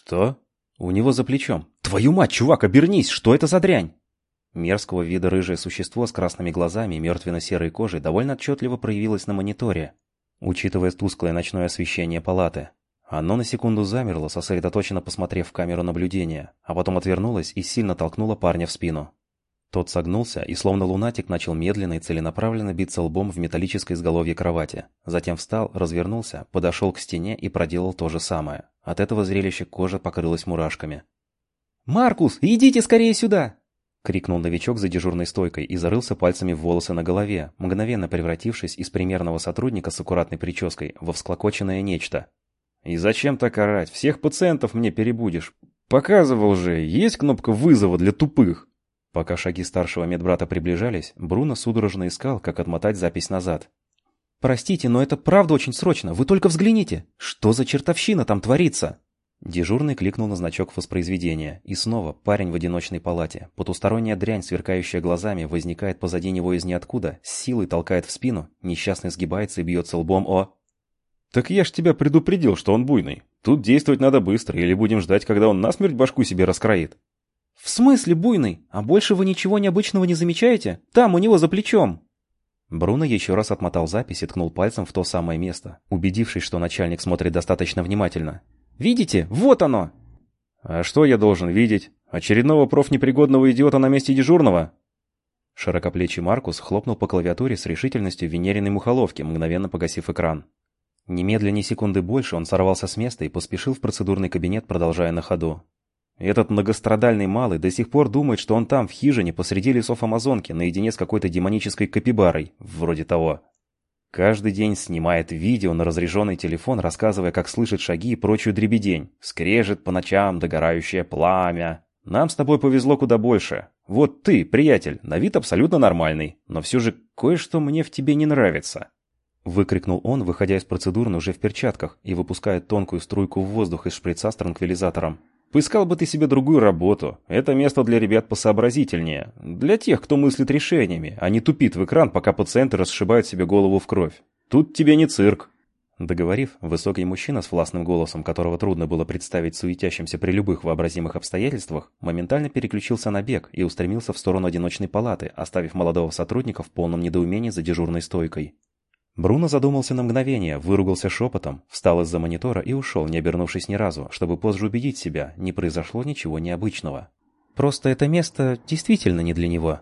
«Что?» «У него за плечом. Твою мать, чувак, обернись! Что это за дрянь?» Мерзкого вида рыжее существо с красными глазами и мертвенно-серой кожей довольно отчетливо проявилось на мониторе, учитывая тусклое ночное освещение палаты. Оно на секунду замерло, сосредоточенно посмотрев в камеру наблюдения, а потом отвернулось и сильно толкнуло парня в спину. Тот согнулся и, словно лунатик, начал медленно и целенаправленно биться лбом в металлическое изголовье кровати. Затем встал, развернулся, подошел к стене и проделал то же самое. От этого зрелища кожа покрылась мурашками. «Маркус, идите скорее сюда!» — крикнул новичок за дежурной стойкой и зарылся пальцами в волосы на голове, мгновенно превратившись из примерного сотрудника с аккуратной прической во всклокоченное нечто. «И зачем так орать? Всех пациентов мне перебудешь. Показывал же, есть кнопка вызова для тупых?» Пока шаги старшего медбрата приближались, Бруно судорожно искал, как отмотать запись назад. «Простите, но это правда очень срочно. Вы только взгляните. Что за чертовщина там творится?» Дежурный кликнул на значок воспроизведения, и снова парень в одиночной палате. Потусторонняя дрянь, сверкающая глазами, возникает позади него из ниоткуда, с силой толкает в спину, несчастный сгибается и бьется лбом о... «Так я ж тебя предупредил, что он буйный. Тут действовать надо быстро, или будем ждать, когда он насмерть башку себе раскроит». «В смысле буйный? А больше вы ничего необычного не замечаете? Там, у него за плечом!» Бруно еще раз отмотал запись и ткнул пальцем в то самое место, убедившись, что начальник смотрит достаточно внимательно. Видите? Вот оно!» «А что я должен видеть? Очередного профнепригодного идиота на месте дежурного?» Широкоплечий Маркус хлопнул по клавиатуре с решительностью венериной мухоловки, мгновенно погасив экран. Немедленно секунды больше он сорвался с места и поспешил в процедурный кабинет, продолжая на ходу. Этот многострадальный малый до сих пор думает, что он там, в хижине, посреди лесов Амазонки, наедине с какой-то демонической капибарой, вроде того. Каждый день снимает видео на разряженный телефон, рассказывая, как слышит шаги и прочую дребедень. Скрежет по ночам догорающее пламя. Нам с тобой повезло куда больше. Вот ты, приятель, на вид абсолютно нормальный, но все же кое-что мне в тебе не нравится. Выкрикнул он, выходя из процедурной уже в перчатках и выпуская тонкую струйку в воздух из шприца с транквилизатором. Поискал бы ты себе другую работу. Это место для ребят посообразительнее. Для тех, кто мыслит решениями, а не тупит в экран, пока пациенты расшибают себе голову в кровь. Тут тебе не цирк. Договорив, высокий мужчина с властным голосом, которого трудно было представить суетящимся при любых вообразимых обстоятельствах, моментально переключился на бег и устремился в сторону одиночной палаты, оставив молодого сотрудника в полном недоумении за дежурной стойкой. Бруно задумался на мгновение, выругался шепотом, встал из-за монитора и ушел, не обернувшись ни разу, чтобы позже убедить себя, не произошло ничего необычного. Просто это место действительно не для него.